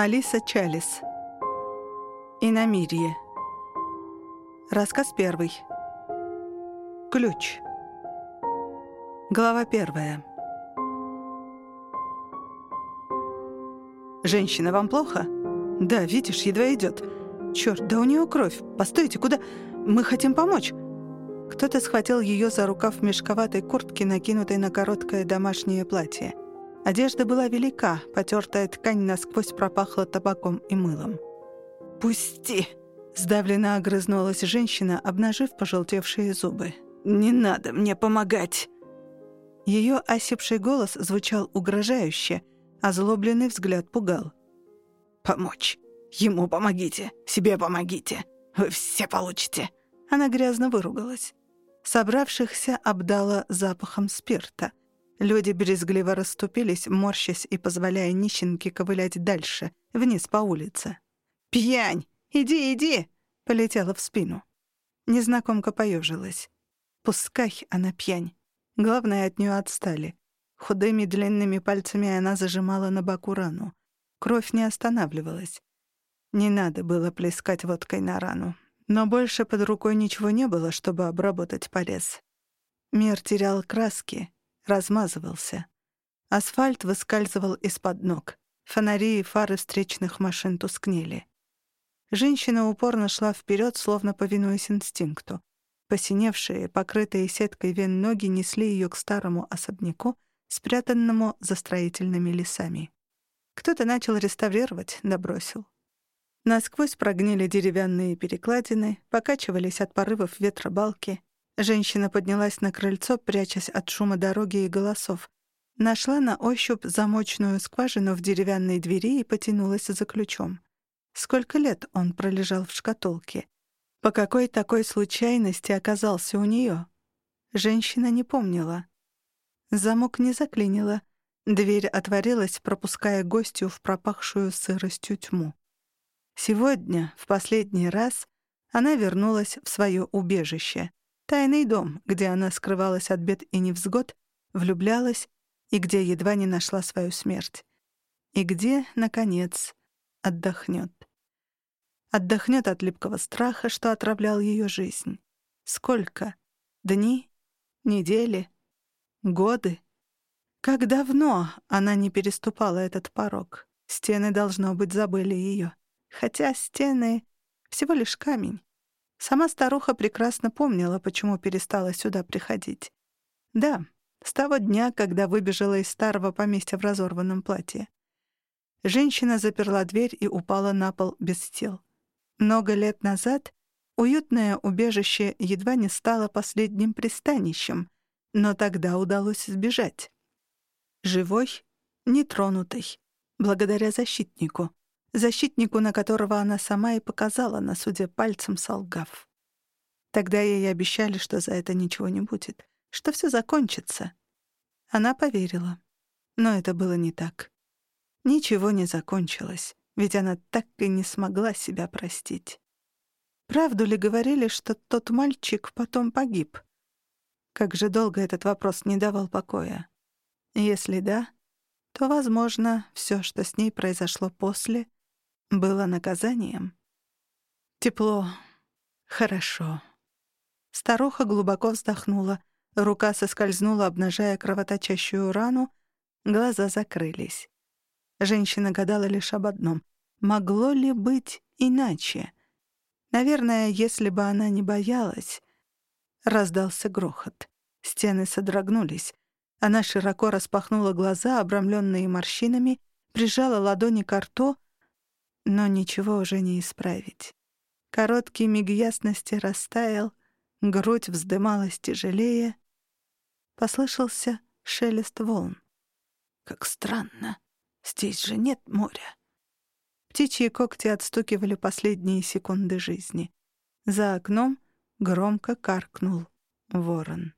Алиса Чалис. Иномирье. Рассказ первый. Ключ. Глава первая. «Женщина, вам плохо?» «Да, видишь, едва идет. Чёрт, да у нее кровь. Постойте, куда? Мы хотим помочь». Кто-то схватил ее за рукав мешковатой куртки, накинутой на короткое домашнее платье. Одежда была велика, потертая ткань насквозь пропахла табаком и мылом. «Пусти!» — сдавленно огрызнулась женщина, обнажив пожелтевшие зубы. «Не надо мне помогать!» Ее осипший голос звучал угрожающе, а злобленный взгляд пугал. «Помочь! Ему помогите! Себе помогите! Вы все получите!» Она грязно выругалась. Собравшихся обдала запахом спирта. Люди брезгливо расступились, морщась и позволяя нищенке ковылять дальше, вниз по улице. «Пьянь! Иди, иди!» — полетела в спину. Незнакомка поежилась. Пускай она пьянь. Главное, от нее отстали. Худыми длинными пальцами она зажимала на боку рану. Кровь не останавливалась. Не надо было плескать водкой на рану. Но больше под рукой ничего не было, чтобы обработать порез. Мир терял краски, размазывался. Асфальт выскальзывал из-под ног. Фонари и фары встречных машин тускнели. Женщина упорно шла вперед, словно повинуясь инстинкту. Посиневшие, покрытые сеткой вен ноги несли ее к старому особняку, спрятанному за строительными лесами. Кто-то начал реставрировать, добросил. Насквозь прогнили деревянные перекладины, покачивались от порывов ветра балки. Женщина поднялась на крыльцо, прячась от шума дороги и голосов. Нашла на ощупь замочную скважину в деревянной двери и потянулась за ключом. Сколько лет он пролежал в шкатулке? По какой такой случайности оказался у нее? Женщина не помнила. Замок не заклинило. Дверь отворилась, пропуская гостью в пропахшую сыростью тьму. Сегодня, в последний раз, она вернулась в свое убежище. Тайный дом, где она скрывалась от бед и невзгод, влюблялась и где едва не нашла свою смерть. И где, наконец, отдохнет. Отдохнет от липкого страха, что отравлял ее жизнь. Сколько? Дни? Недели? Годы? Как давно она не переступала этот порог? Стены, должно быть, забыли ее. Хотя стены — всего лишь камень. Сама старуха прекрасно помнила, почему перестала сюда приходить. Да, с того дня, когда выбежала из старого поместья в разорванном платье. Женщина заперла дверь и упала на пол без тел. Много лет назад уютное убежище едва не стало последним пристанищем, но тогда удалось сбежать. Живой, нетронутый, благодаря защитнику защитнику, на которого она сама и показала на суде пальцем солгав. Тогда ей обещали, что за это ничего не будет, что все закончится. Она поверила. Но это было не так. Ничего не закончилось, ведь она так и не смогла себя простить. Правду ли говорили, что тот мальчик потом погиб? Как же долго этот вопрос не давал покоя. Если да, то, возможно, все, что с ней произошло после, было наказанием. Тепло. Хорошо. Старуха глубоко вздохнула. Рука соскользнула, обнажая кровоточащую рану. Глаза закрылись. Женщина гадала лишь об одном. Могло ли быть иначе? Наверное, если бы она не боялась. Раздался грохот. Стены содрогнулись. Она широко распахнула глаза, обрамленные морщинами, прижала ладони к рту — но ничего уже не исправить. Короткий миг ясности растаял, грудь вздымалась тяжелее. Послышался шелест волн. Как странно, здесь же нет моря. Птичьи когти отстукивали последние секунды жизни. За окном громко каркнул ворон.